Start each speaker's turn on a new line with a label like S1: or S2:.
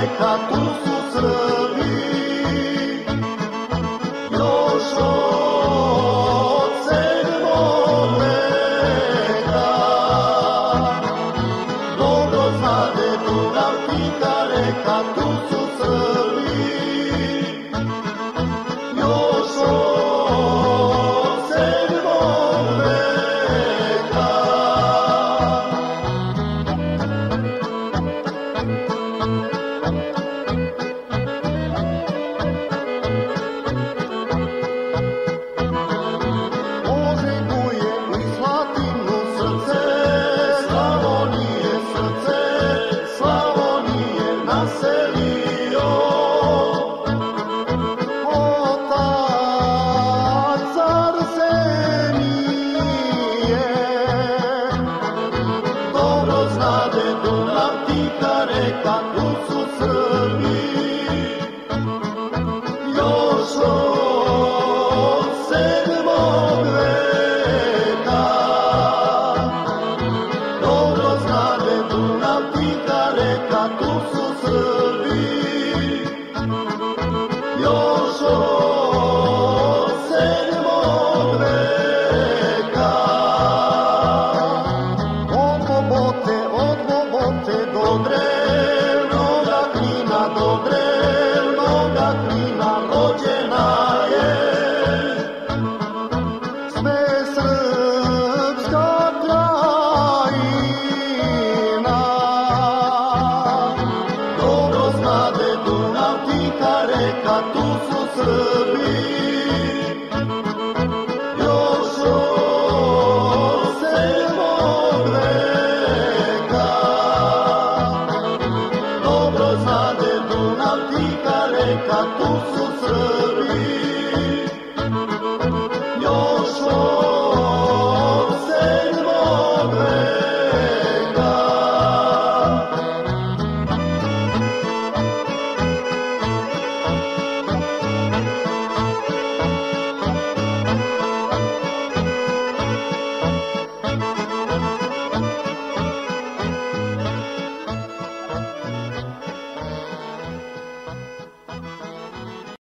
S1: reka, tu su Srbi. Još od sedmog veka, dobro znade Dunav, tiha reka, tu su Srbi. Još od sedmog. Požeguje i Srce, Slavonije srce, Slavonije naselio. Otac Arsenije, pita reka tu su Srbi. Jošo sedmog veka. Od Bobote, od Bobote do